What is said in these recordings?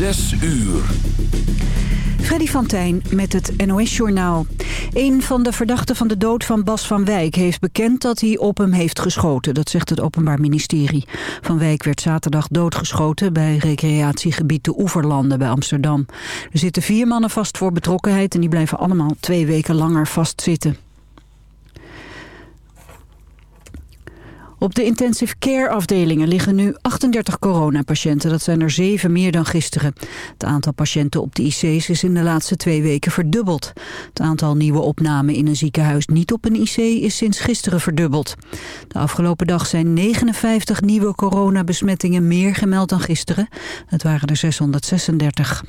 Zes uur. Freddy van Tijn met het NOS-journaal. Een van de verdachten van de dood van Bas van Wijk heeft bekend dat hij op hem heeft geschoten. Dat zegt het Openbaar Ministerie. Van Wijk werd zaterdag doodgeschoten bij recreatiegebied de Oeverlanden bij Amsterdam. Er zitten vier mannen vast voor betrokkenheid en die blijven allemaal twee weken langer vastzitten. Op de intensive care afdelingen liggen nu 38 coronapatiënten. Dat zijn er zeven meer dan gisteren. Het aantal patiënten op de IC's is in de laatste twee weken verdubbeld. Het aantal nieuwe opnamen in een ziekenhuis niet op een IC is sinds gisteren verdubbeld. De afgelopen dag zijn 59 nieuwe coronabesmettingen meer gemeld dan gisteren. Het waren er 636.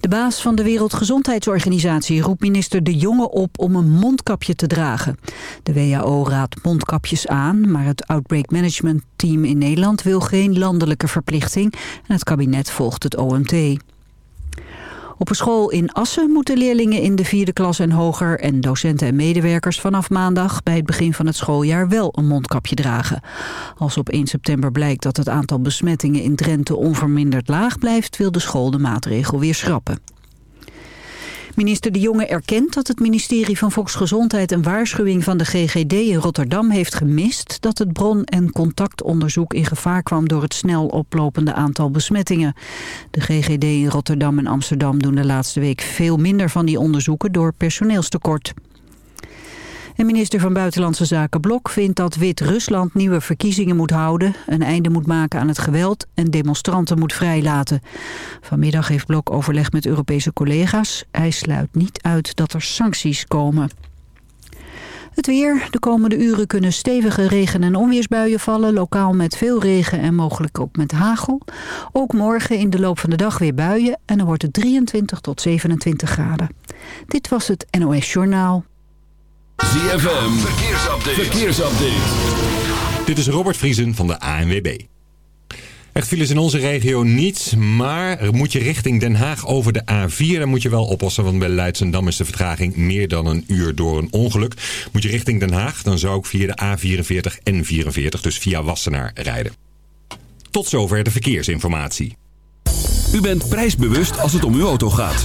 De baas van de Wereldgezondheidsorganisatie roept minister De Jonge op om een mondkapje te dragen. De WHO raadt mondkapjes aan, maar het Outbreak Management Team in Nederland wil geen landelijke verplichting en het kabinet volgt het OMT. Op een school in Assen moeten leerlingen in de vierde klas en hoger... en docenten en medewerkers vanaf maandag bij het begin van het schooljaar wel een mondkapje dragen. Als op 1 september blijkt dat het aantal besmettingen in Drenthe onverminderd laag blijft... wil de school de maatregel weer schrappen. Minister De Jonge erkent dat het ministerie van Volksgezondheid een waarschuwing van de GGD in Rotterdam heeft gemist dat het bron- en contactonderzoek in gevaar kwam door het snel oplopende aantal besmettingen. De GGD in Rotterdam en Amsterdam doen de laatste week veel minder van die onderzoeken door personeelstekort. En minister van Buitenlandse Zaken Blok vindt dat Wit-Rusland nieuwe verkiezingen moet houden, een einde moet maken aan het geweld en demonstranten moet vrijlaten. Vanmiddag heeft Blok overleg met Europese collega's. Hij sluit niet uit dat er sancties komen. Het weer. De komende uren kunnen stevige regen- en onweersbuien vallen. Lokaal met veel regen en mogelijk ook met hagel. Ook morgen in de loop van de dag weer buien. En dan wordt het 23 tot 27 graden. Dit was het NOS Journaal. ZFM, verkeersupdate. verkeersupdate. Dit is Robert Vriesen van de ANWB. Echt files in onze regio niet, maar moet je richting Den Haag over de A4... dan moet je wel oppassen, want bij Leidsendam is de vertraging meer dan een uur door een ongeluk. Moet je richting Den Haag, dan zou ik via de A44 en 44, dus via Wassenaar, rijden. Tot zover de verkeersinformatie. U bent prijsbewust als het om uw auto gaat.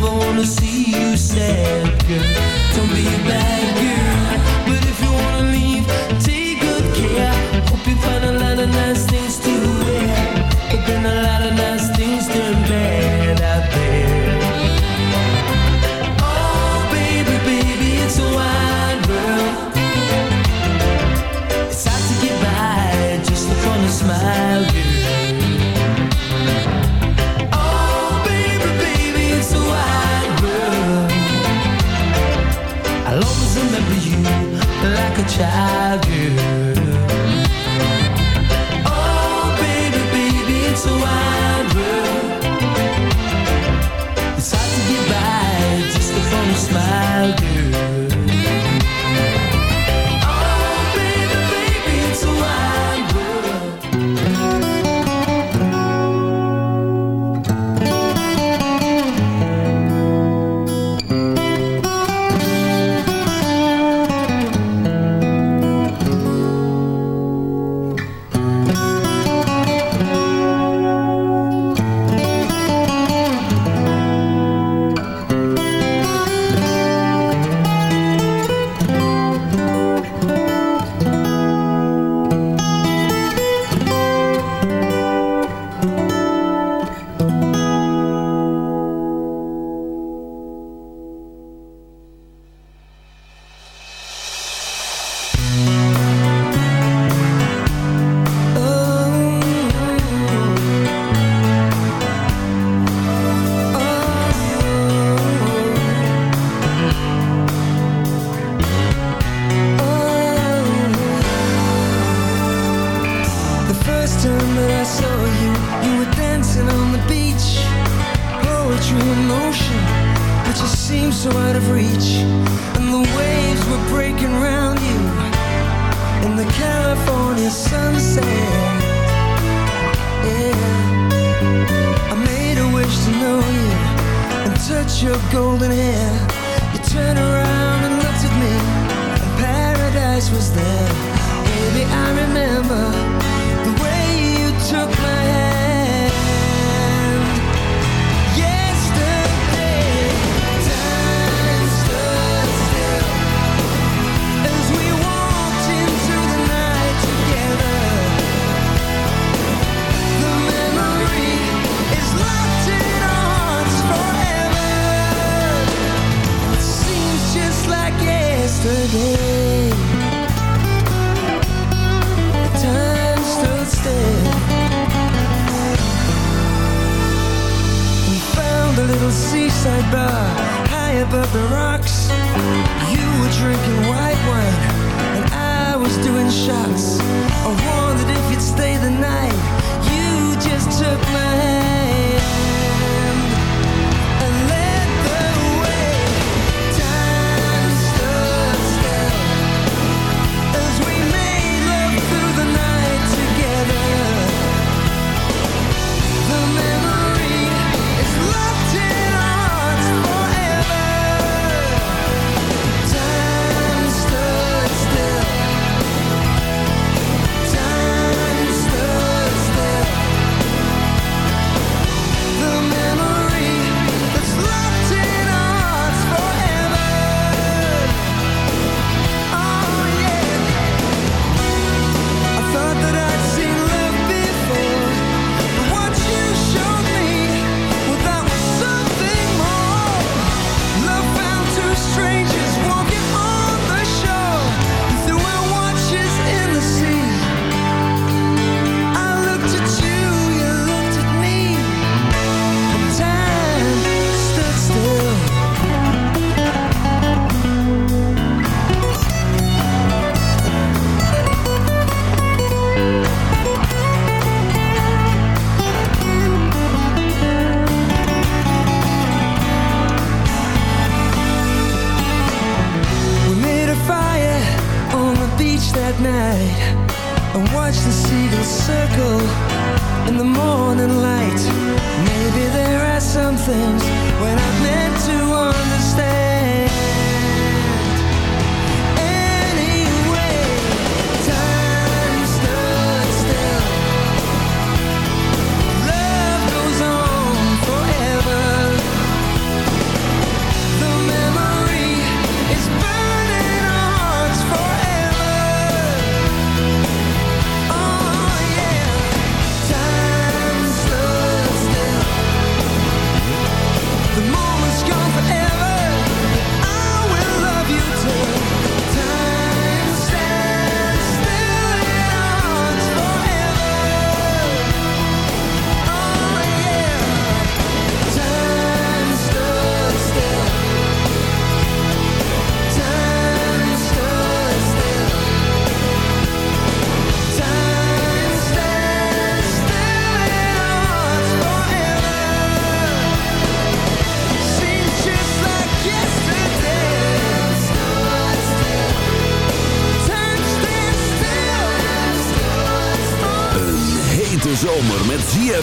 never wanna see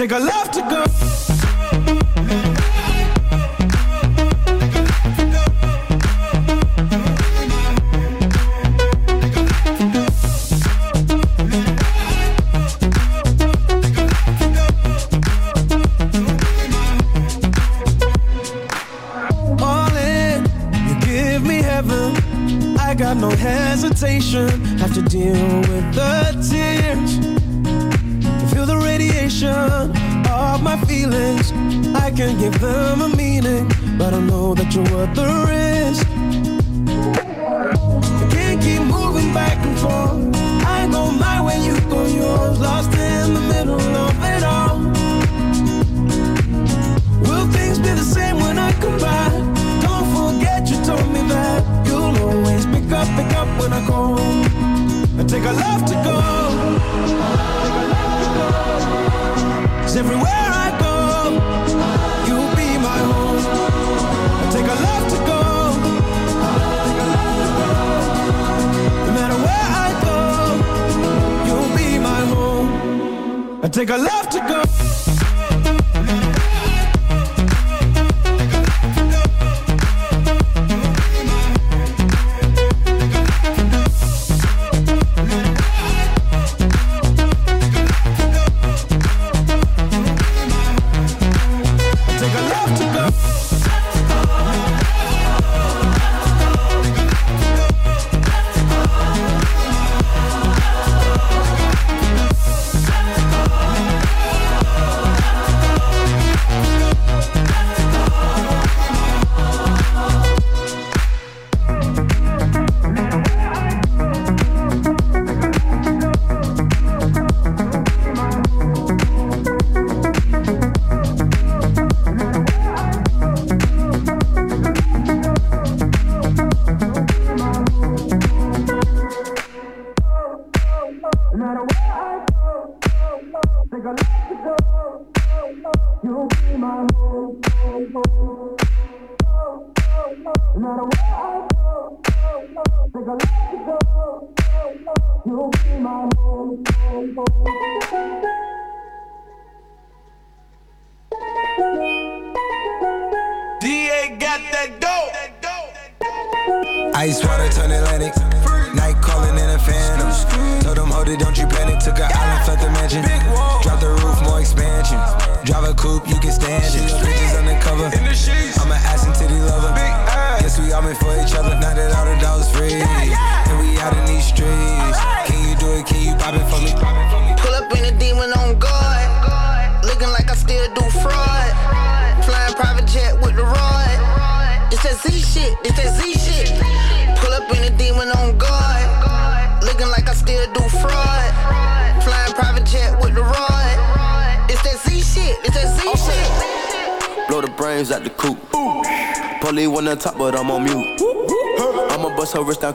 Take a love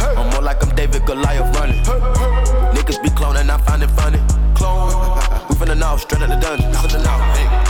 I'm more like I'm David Goliath running. Niggas be cloning, I find it funny. Clone. We finna know, straight out the dungeon. Hey,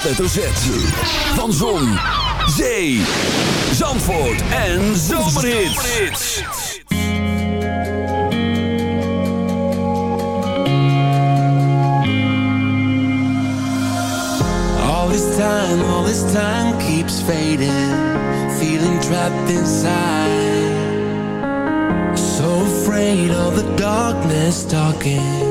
hoofdletter Z. Van Zon, Zee, Zandvoort en Zomerhits. All this time, all this time keeps fading. Feeling trapped inside. So afraid of the darkness talking.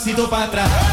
pasito para atrás.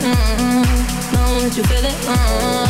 Know that you feel it, mm-hmm.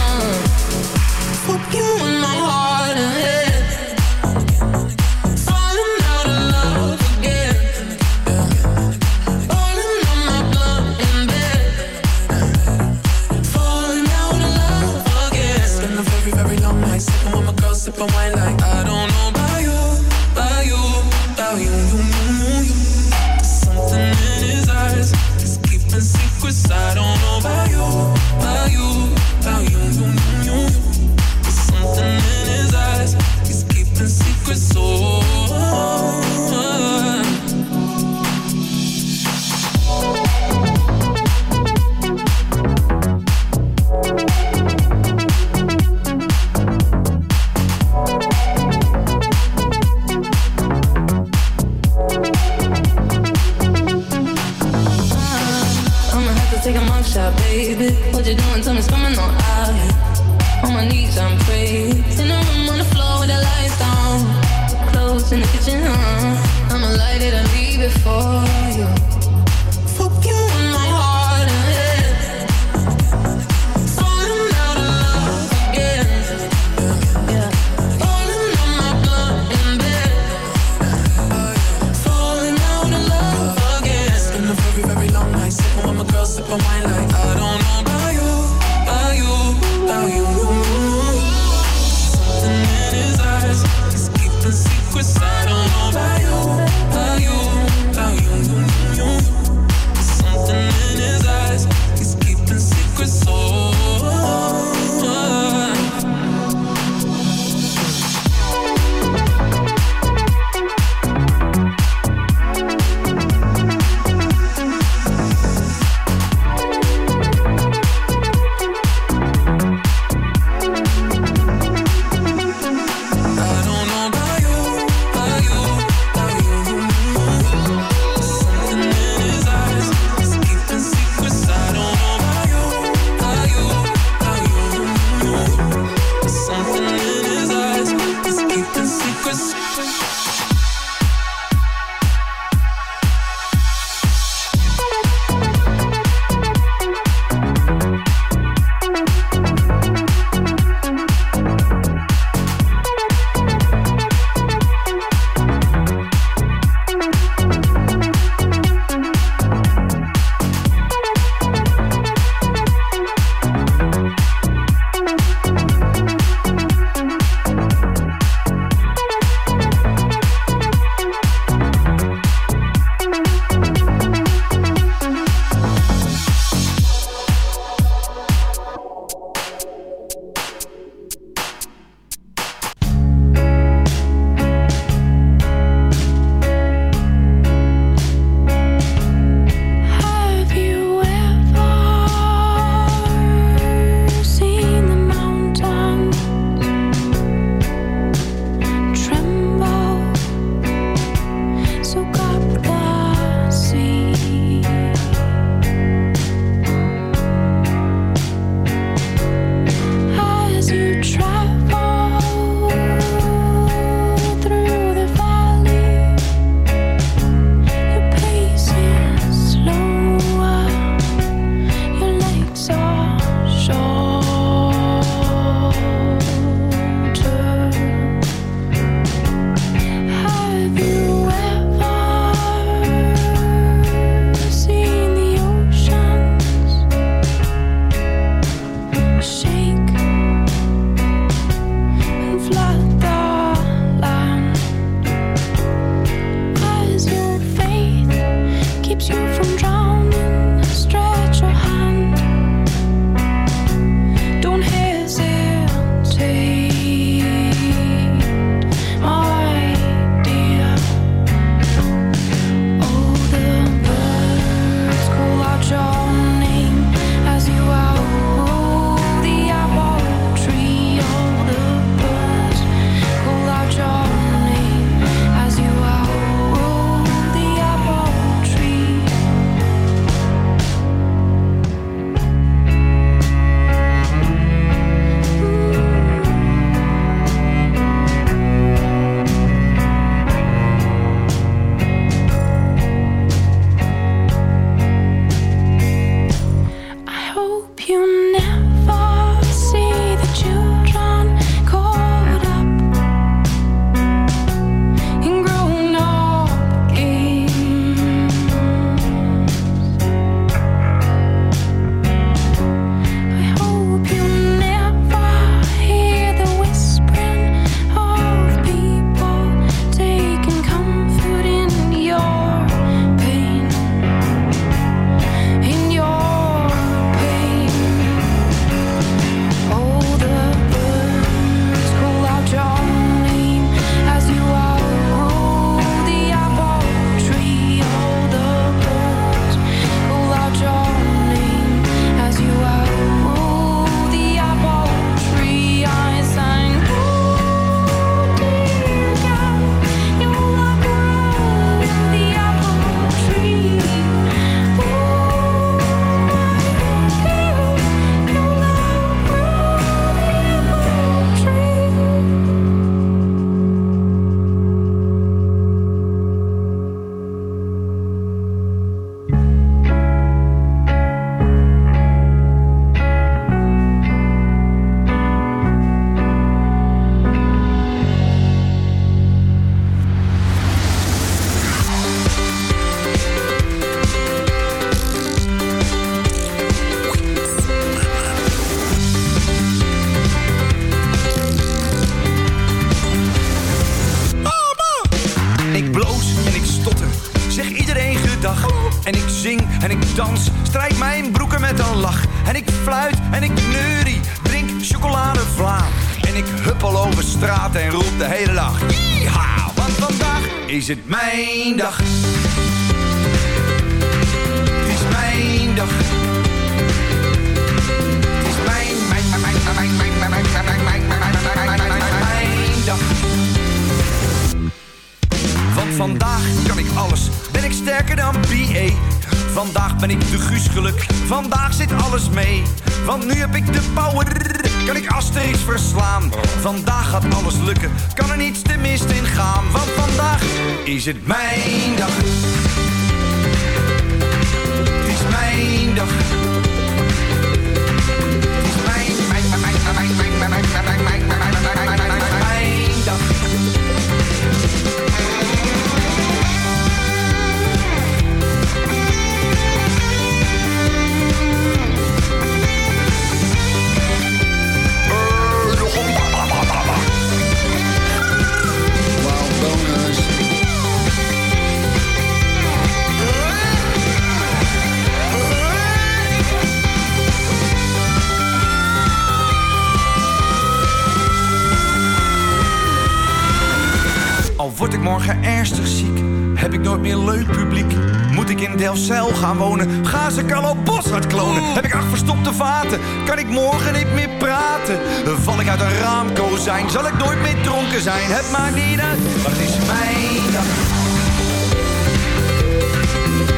Wonen, ga ze Carlo Boshart klonen. Heb ik acht verstopte vaten, kan ik morgen niet meer praten. Val ik uit een raamkozijn, zal ik nooit meer dronken zijn. Het maakt niet uit, maar het is mijn dag.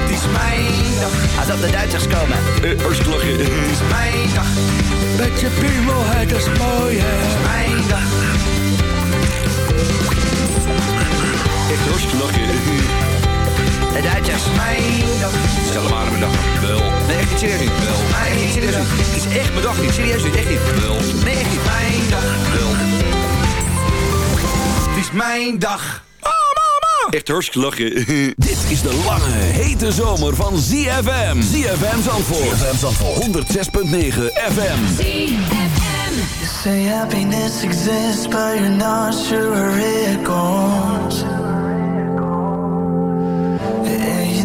Het is mijn dag. Als op de Duitsers komen. Uh, Oostlachen. Het is mijn dag. Met je piemelheid is mooi, hè. Het is mijn dag. Echt hartstikke lachen. De Duitsers. Mijn dag. Stel hem maar mijn dag. Wel. Nee, echt niet serieus niet. Wel. Nee, niet serieus niet. Het is echt mijn dag niet. Serieus niet. Echt niet. Wel. Nee, echt niet. Mijn dag. Wel. Het is mijn dag. Oh, mama. Echt hartstikke lachen. Dit is de lange, hete zomer van ZFM. ZFM Zandvoort. ZFM Zandvoort. 106.9 FM. You say happiness exists, but you're not sure where it goes.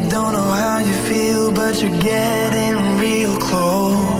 Don't know how you feel, but you're getting real close.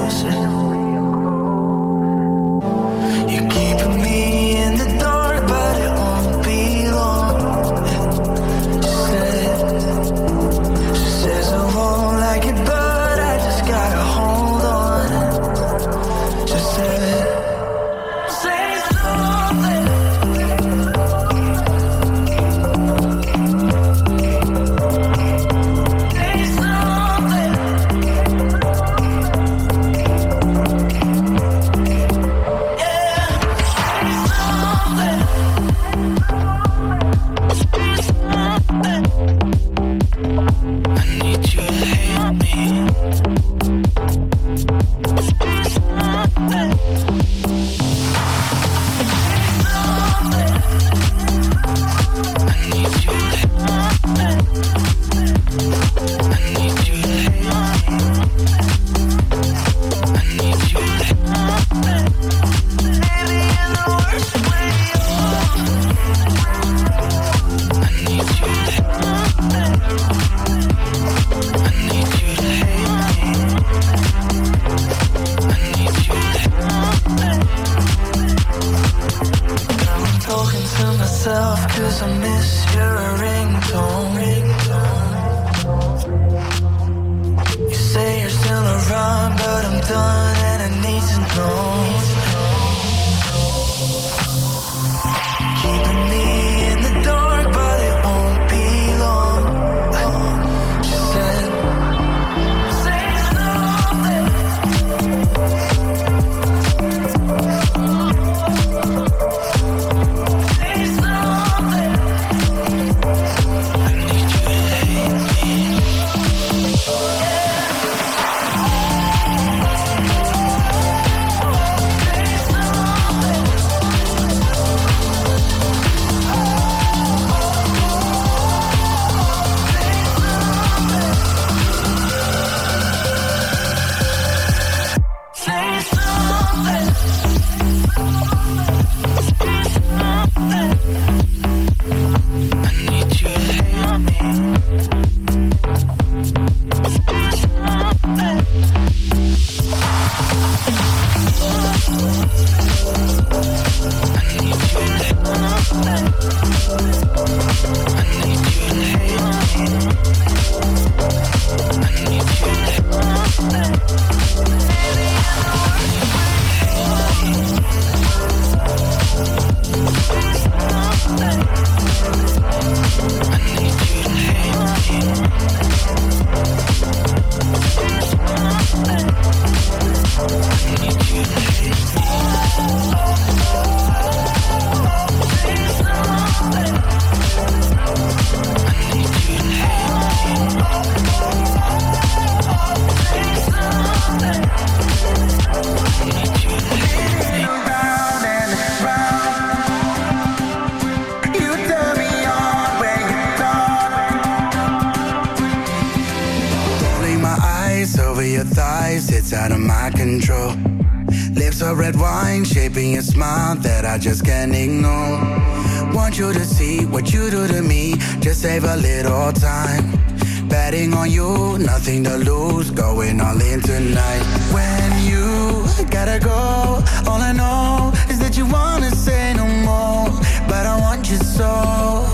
soul.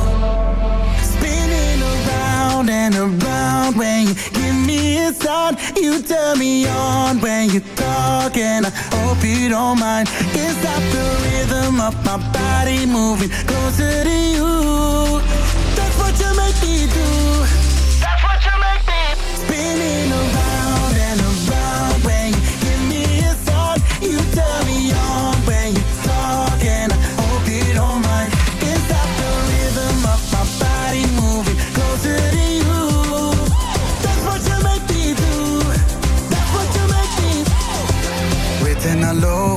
Spinning around and around. When you give me a sign You turn me on. When you talk and I hope you don't mind. It's not the rhythm of my body moving closer to you? That's what you make me do.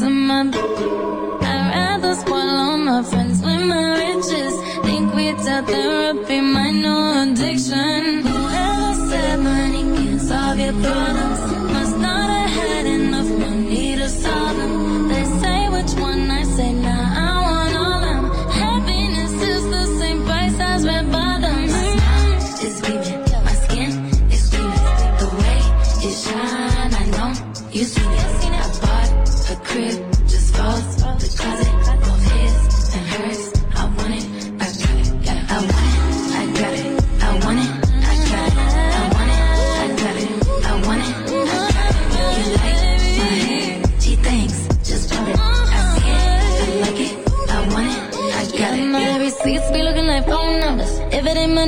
I'd rather all my friends with my riches. Think without therapy, my no addiction. Whoever said money can solve your problems.